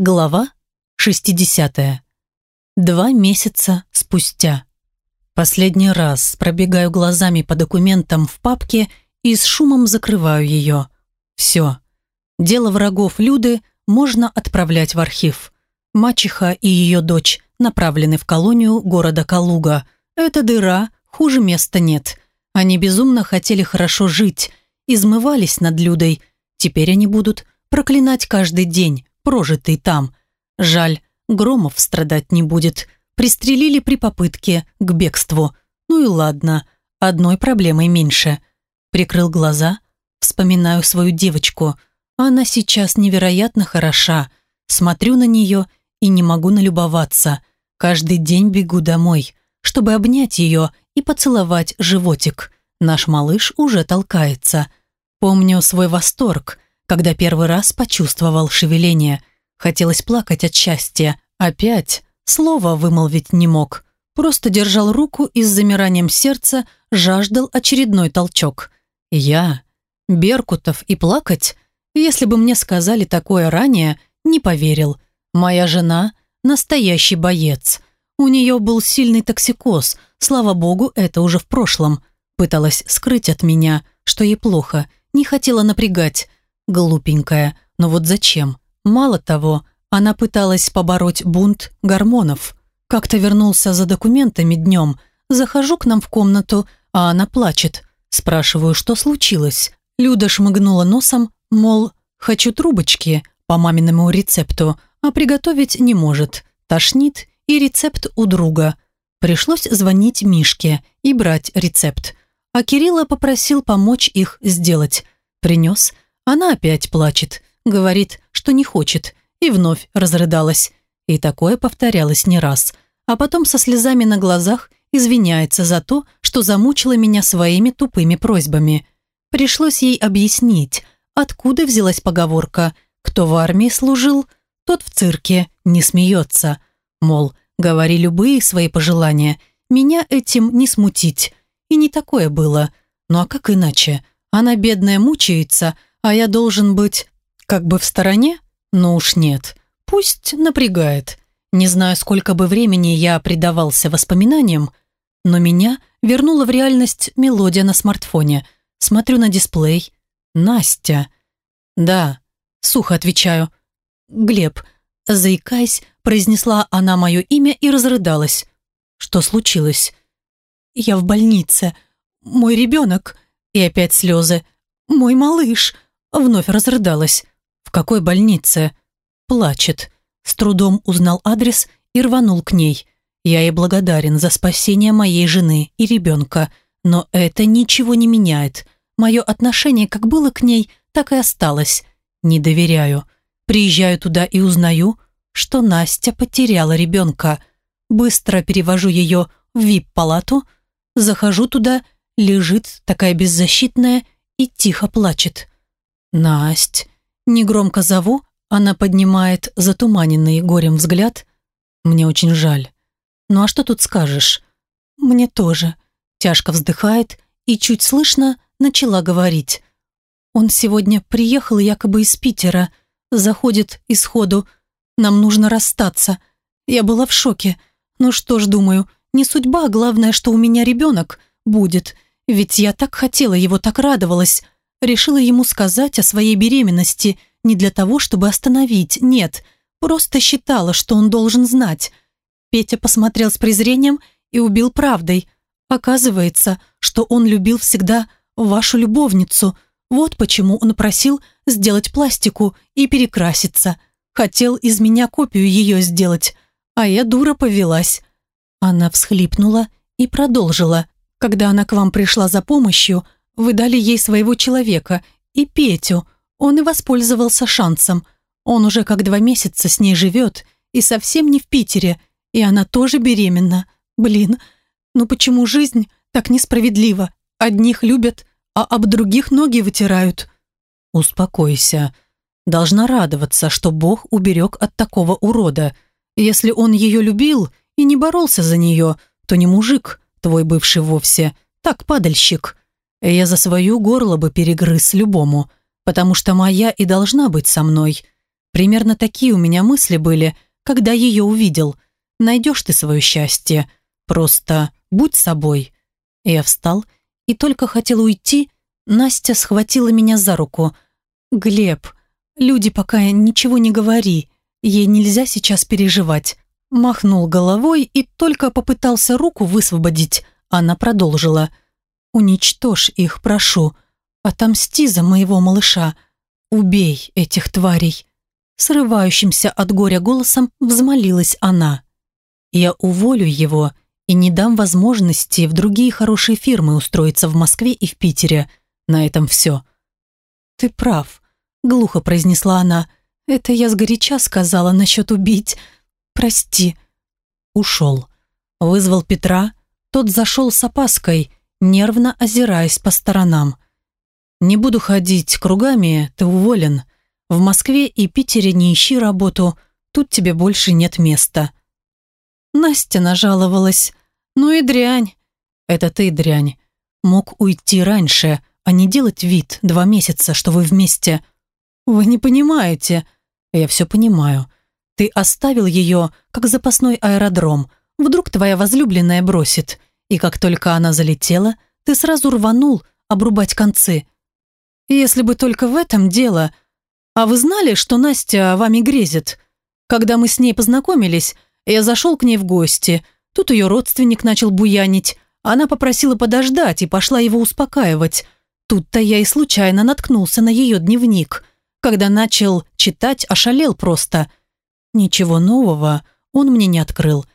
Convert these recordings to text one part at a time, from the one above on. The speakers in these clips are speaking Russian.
Глава 60. Два месяца спустя. Последний раз пробегаю глазами по документам в папке и с шумом закрываю ее. Все. Дело врагов Люды можно отправлять в архив. Мачеха и ее дочь направлены в колонию города Калуга. Это дыра, хуже места нет. Они безумно хотели хорошо жить, измывались над Людой. Теперь они будут проклинать каждый день, прожитый там. Жаль, Громов страдать не будет. Пристрелили при попытке к бегству. Ну и ладно, одной проблемой меньше. Прикрыл глаза, вспоминаю свою девочку. Она сейчас невероятно хороша. Смотрю на нее и не могу налюбоваться. Каждый день бегу домой, чтобы обнять ее и поцеловать животик. Наш малыш уже толкается. Помню свой восторг – когда первый раз почувствовал шевеление. Хотелось плакать от счастья. Опять слова вымолвить не мог. Просто держал руку и с замиранием сердца жаждал очередной толчок. Я, Беркутов и плакать? Если бы мне сказали такое ранее, не поверил. Моя жена – настоящий боец. У нее был сильный токсикоз, слава богу, это уже в прошлом. Пыталась скрыть от меня, что ей плохо, не хотела напрягать. Глупенькая, но вот зачем? Мало того, она пыталась побороть бунт гормонов. Как-то вернулся за документами днем. Захожу к нам в комнату, а она плачет. Спрашиваю, что случилось. Люда шмыгнула носом, мол, хочу трубочки по маминому рецепту, а приготовить не может. Тошнит и рецепт у друга. Пришлось звонить Мишке и брать рецепт. А Кирилла попросил помочь их сделать. Принес – она опять плачет, говорит, что не хочет, и вновь разрыдалась. И такое повторялось не раз. А потом со слезами на глазах извиняется за то, что замучила меня своими тупыми просьбами. Пришлось ей объяснить, откуда взялась поговорка «Кто в армии служил, тот в цирке не смеется». Мол, говори любые свои пожелания, меня этим не смутить. И не такое было. Ну а как иначе? Она, бедная, мучается, а я должен быть как бы в стороне? Ну уж нет. Пусть напрягает. Не знаю, сколько бы времени я предавался воспоминаниям, но меня вернула в реальность мелодия на смартфоне. Смотрю на дисплей. Настя. Да, сухо отвечаю. Глеб, заикаясь, произнесла она мое имя и разрыдалась. Что случилось? Я в больнице. Мой ребенок. И опять слезы. Мой малыш. Вновь разрыдалась. В какой больнице? Плачет. С трудом узнал адрес и рванул к ней. Я ей благодарен за спасение моей жены и ребенка, но это ничего не меняет. Мое отношение как было к ней, так и осталось. Не доверяю. Приезжаю туда и узнаю, что Настя потеряла ребенка. Быстро перевожу ее в вип-палату, захожу туда, лежит такая беззащитная и тихо плачет. «Насть!» Негромко зову, она поднимает затуманенный горем взгляд. Мне очень жаль. Ну а что тут скажешь? Мне тоже. Тяжко вздыхает и чуть слышно начала говорить. Он сегодня приехал якобы из Питера. Заходит из ходу. Нам нужно расстаться. Я была в шоке. Ну что ж, думаю, не судьба, главное, что у меня ребенок будет. Ведь я так хотела его, так радовалась. Решила ему сказать о своей беременности не для того, чтобы остановить, нет, просто считала, что он должен знать. Петя посмотрел с презрением и убил правдой. Оказывается, что он любил всегда вашу любовницу. Вот почему он просил сделать пластику и перекраситься. Хотел из меня копию ее сделать, а я дура повелась. Она всхлипнула и продолжила. Когда она к вам пришла за помощью, вы дали ей своего человека и Петю. Он и воспользовался шансом. Он уже как два месяца с ней живет и совсем не в Питере. И она тоже беременна. Блин, ну почему жизнь так несправедлива? Одних любят, а об других ноги вытирают. Успокойся. Должна радоваться, что Бог уберег от такого урода. Если он ее любил и не боролся за нее, то не мужик, твой бывший вовсе, так падальщик. Я за свою горло бы перегрыз любому, потому что моя и должна быть со мной. Примерно такие у меня мысли были, когда ее увидел. Найдешь ты свое счастье. Просто будь собой. Я встал и только хотел уйти, Настя схватила меня за руку. «Глеб, люди пока ничего не говори. Ей нельзя сейчас переживать». Махнул головой и только попытался руку высвободить. Она продолжила. «Уничтожь их, прошу. Отомсти за моего малыша. Убей этих тварей». Срывающимся от горя голосом взмолилась она. «Я уволю его и не дам возможности в другие хорошие фирмы устроиться в Москве и в Питере. На этом все». «Ты прав», — глухо произнесла она. «Это я сгоряча сказала насчет убить. Прости». Ушел. Вызвал Петра. Тот зашел с опаской, нервно озираясь по сторонам. «Не буду ходить кругами, ты уволен. В Москве и Питере не ищи работу, тут тебе больше нет места». Настя нажаловалась. «Ну и дрянь». «Это ты дрянь. Мог уйти раньше, а не делать вид два месяца, что вы вместе». «Вы не понимаете». «Я все понимаю. Ты оставил ее, как запасной аэродром. Вдруг твоя возлюбленная бросит. И как только она залетела, ты сразу рванул обрубать концы. Если бы только в этом дело. А вы знали, что Настя вами грезит? Когда мы с ней познакомились, я зашел к ней в гости. Тут ее родственник начал буянить. Она попросила подождать и пошла его успокаивать. Тут-то я и случайно наткнулся на ее дневник. Когда начал читать, ошалел просто. Ничего нового он мне не открыл.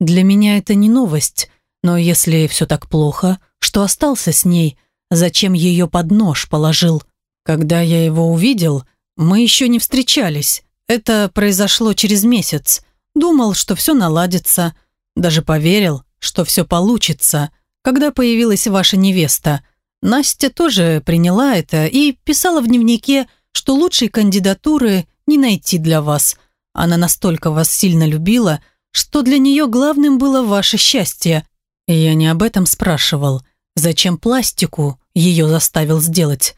Для меня это не новость. Но если все так плохо, что остался с ней – зачем ее под нож положил. Когда я его увидел, мы еще не встречались. Это произошло через месяц. Думал, что все наладится. Даже поверил, что все получится. Когда появилась ваша невеста, Настя тоже приняла это и писала в дневнике, что лучшей кандидатуры не найти для вас. Она настолько вас сильно любила, что для нее главным было ваше счастье. Я не об этом спрашивал. Зачем пластику ее заставил сделать?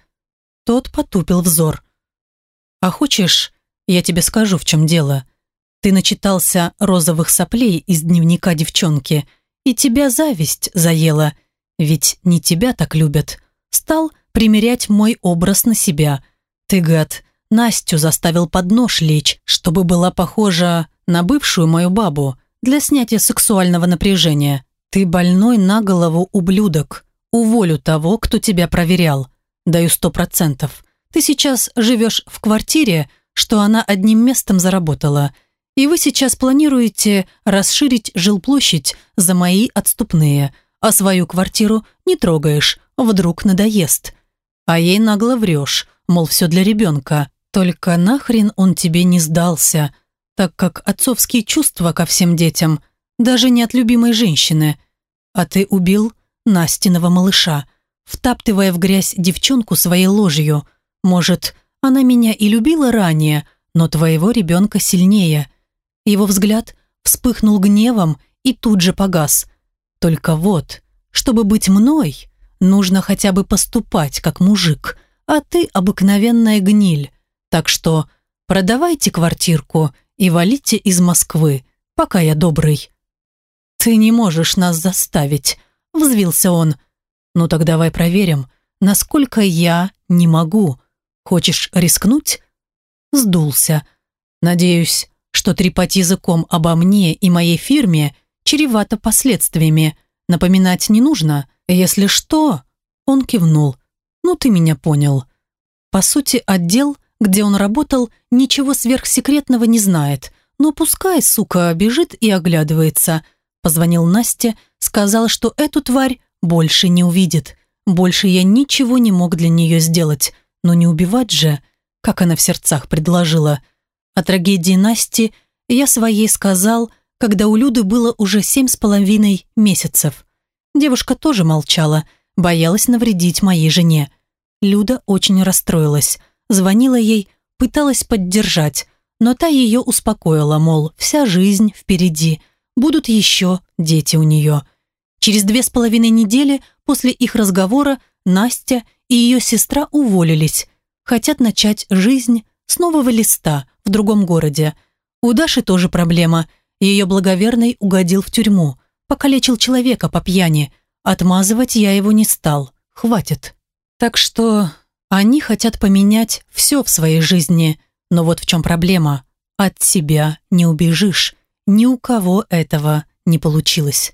Тот потупил взор. «А хочешь, я тебе скажу, в чем дело? Ты начитался розовых соплей из дневника девчонки, и тебя зависть заела, ведь не тебя так любят. Стал примерять мой образ на себя. Ты, гад, Настю заставил под нож лечь, чтобы была похожа на бывшую мою бабу для снятия сексуального напряжения. Ты больной на голову ублюдок. Уволю того, кто тебя проверял. Даю сто процентов. Ты сейчас живешь в квартире, что она одним местом заработала. И вы сейчас планируете расширить жилплощадь за мои отступные, а свою квартиру не трогаешь, вдруг надоест. А ей нагло врешь, мол, все для ребенка. Только нахрен он тебе не сдался, так как отцовские чувства ко всем детям, даже не от любимой женщины. А ты убил Настиного малыша, втаптывая в грязь девчонку своей ложью. Может, она меня и любила ранее, но твоего ребенка сильнее. Его взгляд вспыхнул гневом и тут же погас. Только вот, чтобы быть мной, нужно хотя бы поступать как мужик, а ты обыкновенная гниль. Так что продавайте квартирку и валите из Москвы, пока я добрый. Ты не можешь нас заставить, – взвился он. «Ну так давай проверим, насколько я не могу. Хочешь рискнуть?» Сдулся. «Надеюсь, что трепать языком обо мне и моей фирме чревато последствиями. Напоминать не нужно. Если что...» Он кивнул. «Ну ты меня понял». По сути, отдел, где он работал, ничего сверхсекретного не знает. Но пускай, сука, бежит и оглядывается – Позвонил Насте, сказал, что эту тварь больше не увидит. Больше я ничего не мог для нее сделать. Но не убивать же, как она в сердцах предложила. О трагедии Насти я своей сказал, когда у Люды было уже семь с половиной месяцев. Девушка тоже молчала, боялась навредить моей жене. Люда очень расстроилась, звонила ей, пыталась поддержать, но та ее успокоила, мол, вся жизнь впереди – будут еще дети у нее. Через две с половиной недели после их разговора Настя и ее сестра уволились. Хотят начать жизнь с нового листа в другом городе. У Даши тоже проблема. Ее благоверный угодил в тюрьму. Покалечил человека по пьяни. Отмазывать я его не стал. Хватит. Так что они хотят поменять все в своей жизни. Но вот в чем проблема. От себя не убежишь. Ни у кого этого не получилось.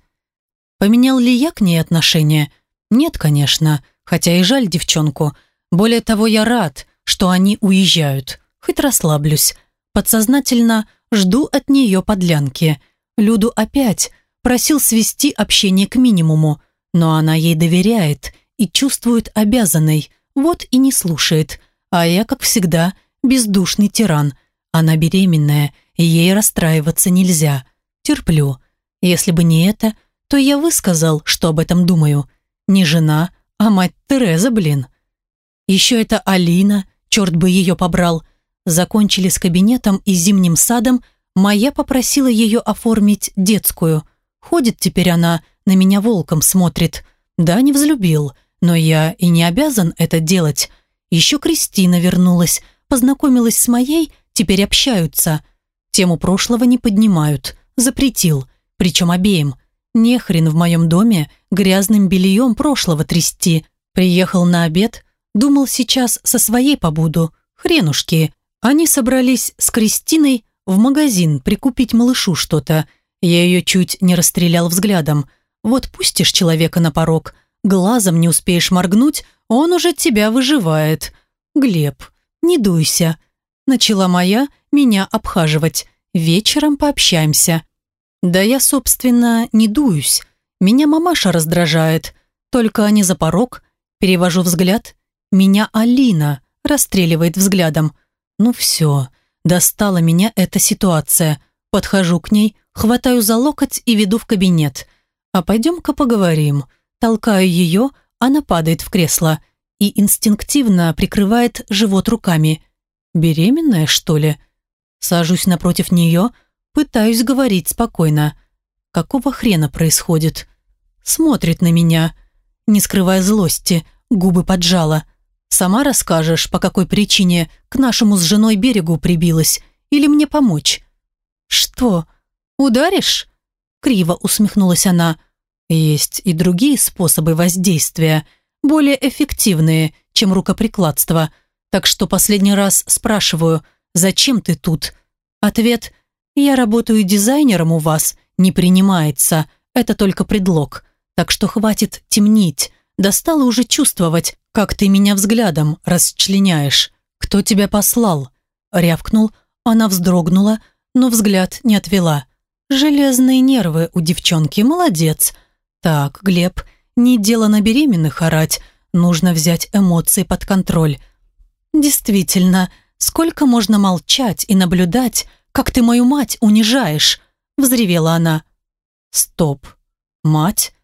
Поменял ли я к ней отношение? Нет, конечно, хотя и жаль девчонку. Более того, я рад, что они уезжают. Хоть расслаблюсь. Подсознательно жду от нее подлянки. Люду опять просил свести общение к минимуму, но она ей доверяет и чувствует обязанной, вот и не слушает. А я, как всегда, бездушный тиран. Она беременная, ей расстраиваться нельзя. Терплю. Если бы не это, то я высказал, что об этом думаю. Не жена, а мать Тереза, блин. Еще это Алина, черт бы ее побрал. Закончили с кабинетом и зимним садом, моя попросила ее оформить детскую. Ходит теперь она, на меня волком смотрит. Да, не взлюбил, но я и не обязан это делать. Еще Кристина вернулась, познакомилась с моей, теперь общаются. Тему прошлого не поднимают, запретил, причем обеим – не хрен в моем доме грязным бельем прошлого трясти. Приехал на обед, думал сейчас со своей побуду. Хренушки. Они собрались с Кристиной в магазин прикупить малышу что-то. Я ее чуть не расстрелял взглядом. Вот пустишь человека на порог, глазом не успеешь моргнуть, он уже тебя выживает. Глеб, не дуйся. Начала моя меня обхаживать. Вечером пообщаемся. Да я, собственно, не дуюсь. Меня мамаша раздражает. Только не за порог. Перевожу взгляд. Меня Алина расстреливает взглядом. Ну все, достала меня эта ситуация. Подхожу к ней, хватаю за локоть и веду в кабинет. А пойдем-ка поговорим. Толкаю ее, она падает в кресло и инстинктивно прикрывает живот руками. Беременная, что ли? Сажусь напротив нее, Пытаюсь говорить спокойно. Какого хрена происходит? Смотрит на меня, не скрывая злости, губы поджала. Сама расскажешь, по какой причине к нашему с женой берегу прибилась, или мне помочь? Что, ударишь? Криво усмехнулась она. Есть и другие способы воздействия, более эффективные, чем рукоприкладство. Так что последний раз спрашиваю, зачем ты тут? Ответ – «Я работаю дизайнером у вас, не принимается. Это только предлог. Так что хватит темнить. Достало уже чувствовать, как ты меня взглядом расчленяешь. Кто тебя послал?» Рявкнул, она вздрогнула, но взгляд не отвела. «Железные нервы у девчонки, молодец. Так, Глеб, не дело на беременных орать, нужно взять эмоции под контроль. Действительно, сколько можно молчать и наблюдать, как ты мою мать унижаешь!» – взревела она. «Стоп! Мать?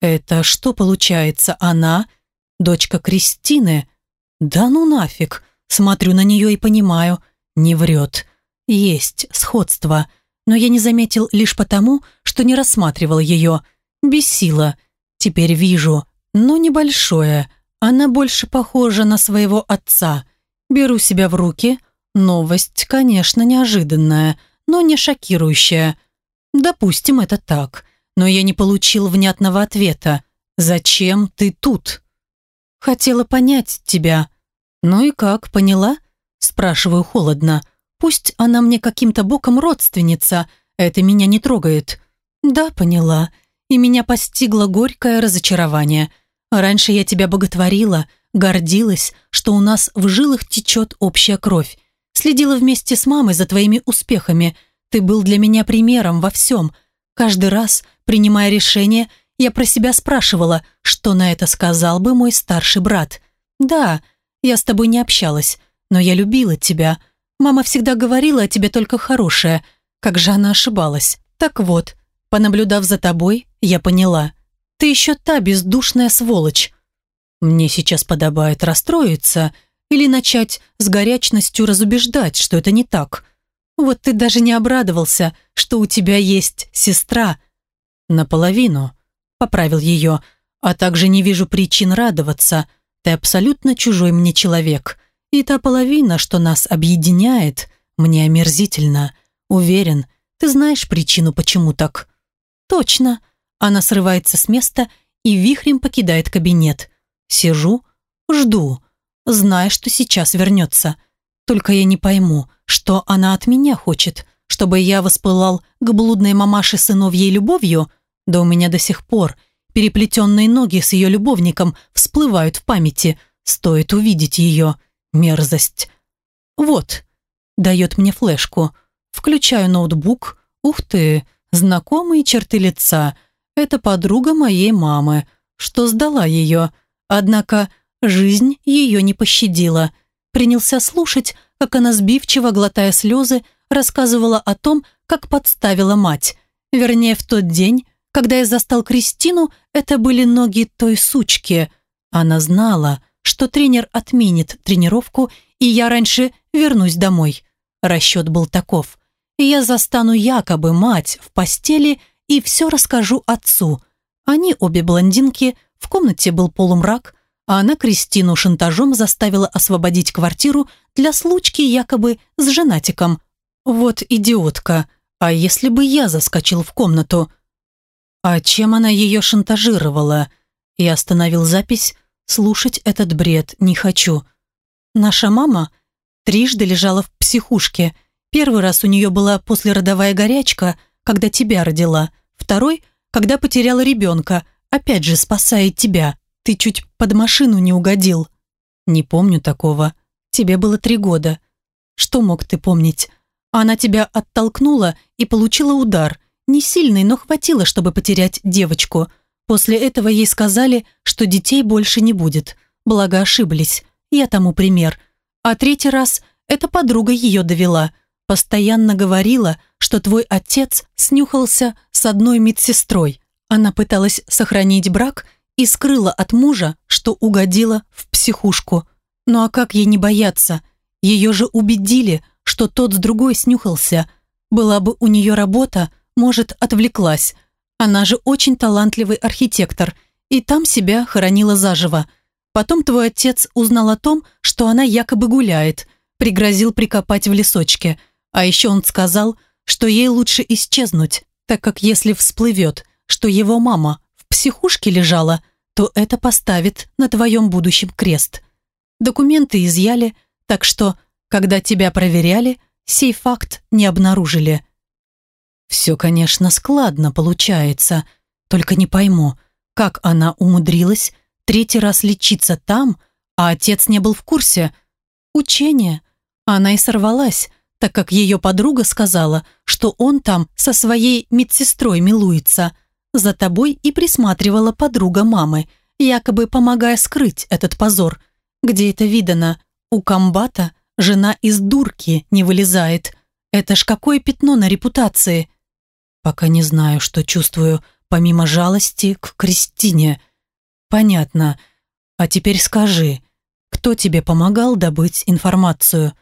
Это что получается, она? Дочка Кристины? Да ну нафиг! Смотрю на нее и понимаю, не врет. Есть сходство, но я не заметил лишь потому, что не рассматривал ее. Бесила. Теперь вижу, но небольшое. Она больше похожа на своего отца. Беру себя в руки – Новость, конечно, неожиданная, но не шокирующая. Допустим, это так, но я не получил внятного ответа. «Зачем ты тут?» «Хотела понять тебя». «Ну и как, поняла?» Спрашиваю холодно. «Пусть она мне каким-то боком родственница, это меня не трогает». «Да, поняла. И меня постигло горькое разочарование. Раньше я тебя боготворила, гордилась, что у нас в жилах течет общая кровь. Следила вместе с мамой за твоими успехами. Ты был для меня примером во всем. Каждый раз, принимая решение, я про себя спрашивала, что на это сказал бы мой старший брат. Да, я с тобой не общалась, но я любила тебя. Мама всегда говорила о тебе только хорошее. Как же она ошибалась. Так вот, понаблюдав за тобой, я поняла. Ты еще та бездушная сволочь. Мне сейчас подобает расстроиться – или начать с горячностью разубеждать, что это не так. Вот ты даже не обрадовался, что у тебя есть сестра. Наполовину, поправил ее, а также не вижу причин радоваться. Ты абсолютно чужой мне человек. И та половина, что нас объединяет, Мне омерзительно. Уверен, ты знаешь причину, почему так. Точно. Она срывается с места и вихрем покидает кабинет. Сижу, жду, зная, что сейчас вернется. Только я не пойму, что она от меня хочет, чтобы я воспылал к блудной мамаше сыновьей любовью, да у меня до сих пор переплетенные ноги с ее любовником всплывают в памяти, стоит увидеть ее. Мерзость. Вот, дает мне флешку. Включаю ноутбук. Ух ты, знакомые черты лица. Это подруга моей мамы, что сдала ее. Однако жизнь ее не пощадила. Принялся слушать, как она сбивчиво, глотая слезы, рассказывала о том, как подставила мать. Вернее, в тот день, когда я застал Кристину, это были ноги той сучки. Она знала, что тренер отменит тренировку, и я раньше вернусь домой. Расчет был таков. Я застану якобы мать в постели и все расскажу отцу. Они обе блондинки, в комнате был полумрак, а она Кристину шантажом заставила освободить квартиру для случки якобы с женатиком. Вот идиотка. А если бы я заскочил в комнату? А чем она ее шантажировала? Я остановил запись. Слушать этот бред не хочу. Наша мама трижды лежала в психушке. Первый раз у нее была послеродовая горячка, когда тебя родила. Второй, когда потеряла ребенка, опять же спасая тебя. Ты чуть под машину не угодил. Не помню такого. Тебе было три года. Что мог ты помнить? Она тебя оттолкнула и получила удар. Не сильный, но хватило, чтобы потерять девочку. После этого ей сказали, что детей больше не будет. Благо ошиблись. Я тому пример. А третий раз эта подруга ее довела. Постоянно говорила, что твой отец снюхался с одной медсестрой. Она пыталась сохранить брак и скрыла от мужа, что угодила в психушку. Ну а как ей не бояться? Ее же убедили, что тот с другой снюхался. Была бы у нее работа, может, отвлеклась. Она же очень талантливый архитектор, и там себя хоронила заживо. Потом твой отец узнал о том, что она якобы гуляет, пригрозил прикопать в лесочке. А еще он сказал, что ей лучше исчезнуть, так как если всплывет, что его мама в психушке лежала, то это поставит на твоем будущем крест. Документы изъяли, так что когда тебя проверяли, сей факт не обнаружили. Все, конечно, складно получается, только не пойму, как она умудрилась третий раз лечиться там, а отец не был в курсе. Учение. Она и сорвалась, так как ее подруга сказала, что он там со своей медсестрой милуется. За тобой и присматривала подруга мамы, якобы помогая скрыть этот позор. Где это видано? У комбата Жена из дурки не вылезает. Это ж какое пятно на репутации. Пока не знаю, что чувствую, помимо жалости к Кристине. Понятно. А теперь скажи, кто тебе помогал добыть информацию?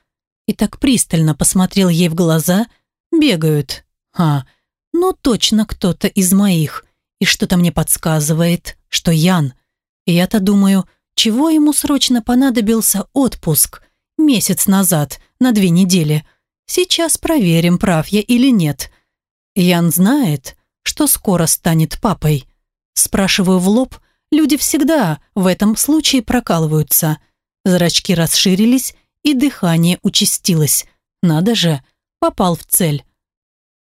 И так пристально посмотрел ей в глаза. Бегают. А, ну точно кто-то из моих. И что-то мне подсказывает, что Ян. Я-то думаю, чего ему срочно понадобился отпуск? Месяц назад, на две недели. Сейчас проверим, прав я или нет. Ян знает, что скоро станет папой. Спрашиваю в лоб, люди всегда в этом случае прокалываются. Зрачки расширились, и дыхание участилось. Надо же, попал в цель.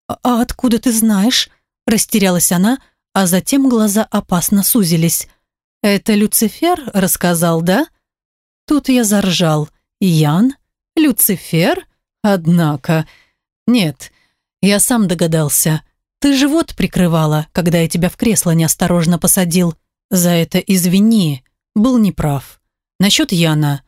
«А, «А откуда ты знаешь?» Растерялась она, а затем глаза опасно сузились. «Это Люцифер рассказал, да?» Тут я заржал. Ян? Люцифер? Однако... Нет, я сам догадался. Ты живот прикрывала, когда я тебя в кресло неосторожно посадил. За это извини, был неправ. Насчет Яна.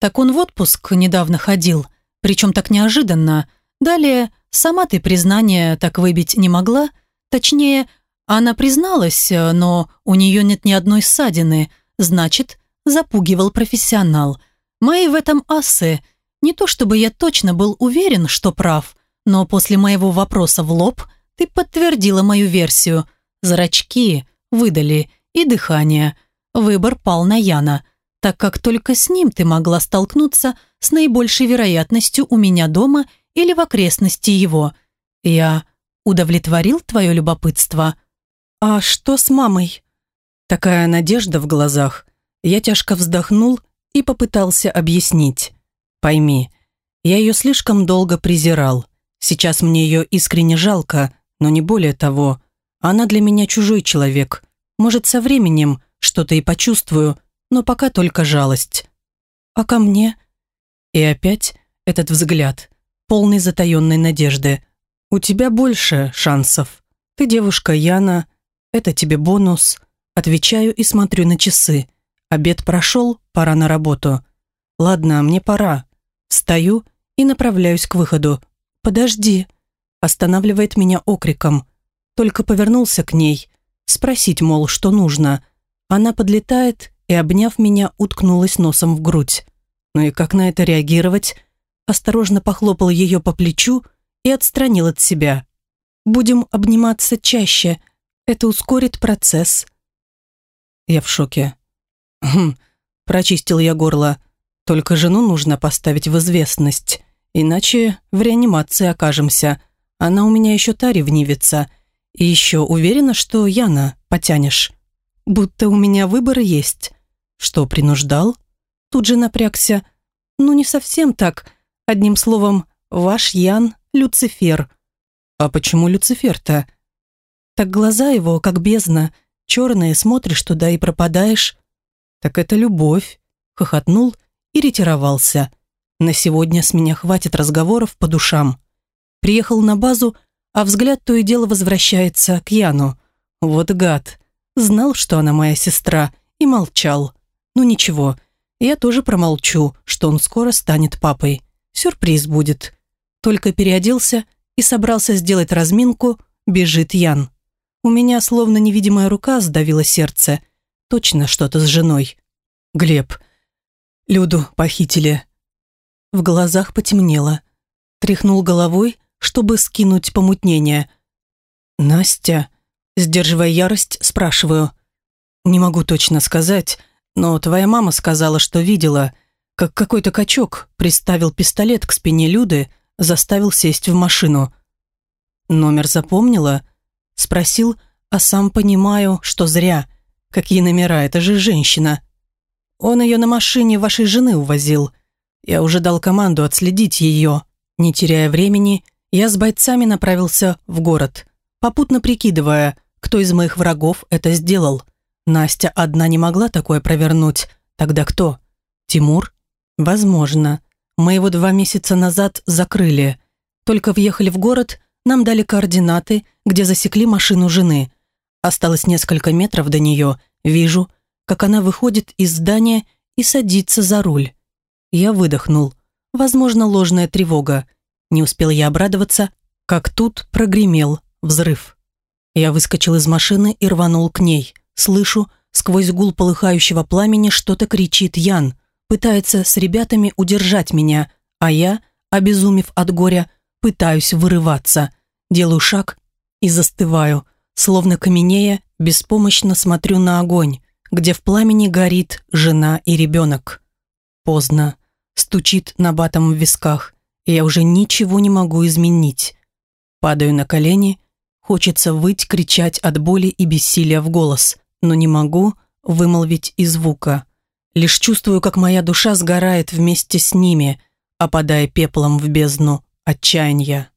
Так он в отпуск недавно ходил, причем так неожиданно. Далее, сама ты признание так выбить не могла. Точнее, она призналась, но у нее нет ни одной ссадины. Значит, запугивал профессионал – Мои в этом асы. Не то чтобы я точно был уверен, что прав, но после моего вопроса в лоб ты подтвердила мою версию. Зрачки выдали и дыхание. Выбор пал на Яна, так как только с ним ты могла столкнуться с наибольшей вероятностью у меня дома или в окрестности его. Я удовлетворил твое любопытство? А что с мамой? Такая надежда в глазах. Я тяжко вздохнул и попытался объяснить. Пойми, я ее слишком долго презирал. Сейчас мне ее искренне жалко, но не более того. Она для меня чужой человек. Может, со временем что-то и почувствую, но пока только жалость. А ко мне? И опять этот взгляд, полный затаенной надежды. У тебя больше шансов. Ты девушка Яна, это тебе бонус. Отвечаю и смотрю на часы. Обед прошел, пора на работу. Ладно, мне пора. Встаю и направляюсь к выходу. «Подожди», останавливает меня окриком. Только повернулся к ней, спросить, мол, что нужно. Она подлетает и, обняв меня, уткнулась носом в грудь. Ну и как на это реагировать? Осторожно похлопал ее по плечу и отстранил от себя. «Будем обниматься чаще. Это ускорит процесс». Я в шоке. «Хм», прочистил я горло. «Только жену нужно поставить в известность, иначе в реанимации окажемся. Она у меня еще та ревнивица. И еще уверена, что Яна потянешь. Будто у меня выбор есть. Что, принуждал? Тут же напрягся. Ну, не совсем так. Одним словом, ваш Ян – Люцифер. А почему Люцифер-то? Так глаза его, как бездна, черные, смотришь туда и пропадаешь. Так это любовь. Хохотнул и ретировался. На сегодня с меня хватит разговоров по душам. Приехал на базу, а взгляд то и дело возвращается к Яну. Вот гад. Знал, что она моя сестра, и молчал. Ну ничего, я тоже промолчу, что он скоро станет папой. Сюрприз будет. Только переоделся и собрался сделать разминку, бежит Ян. У меня словно невидимая рука сдавила сердце. Точно что-то с женой. Глеб. Люду похитили. В глазах потемнело. Тряхнул головой, чтобы скинуть помутнение. «Настя?» Сдерживая ярость, спрашиваю. «Не могу точно сказать, но твоя мама сказала, что видела, как какой-то качок приставил пистолет к спине Люды, заставил сесть в машину. Номер запомнила?» Спросил, а сам понимаю, что зря. Какие номера, это же женщина. Он ее на машине вашей жены увозил. Я уже дал команду отследить ее. Не теряя времени, я с бойцами направился в город, попутно прикидывая, кто из моих врагов это сделал. Настя одна не могла такое провернуть. Тогда кто? Тимур? Возможно. Мы его два месяца назад закрыли. Только въехали в город, нам дали координаты, где засекли машину жены. Осталось несколько метров до нее. Вижу, как она выходит из здания и садится за руль. Я выдохнул. Возможно, ложная тревога. Не успел я обрадоваться, как тут прогремел взрыв. Я выскочил из машины и рванул к ней. Слышу, сквозь гул полыхающего пламени что-то кричит Ян. Пытается с ребятами удержать меня, а я, обезумев от горя, пытаюсь вырываться. Делаю шаг и застываю, словно каменея, беспомощно смотрю на огонь, где в пламени горит жена и ребенок. Поздно. Стучит на батом в висках я уже ничего не могу изменить. Падаю на колени, хочется выть, кричать от боли и бессилия в голос, но не могу вымолвить и звука. Лишь чувствую, как моя душа сгорает вместе с ними, опадая пеплом в бездну отчаяния.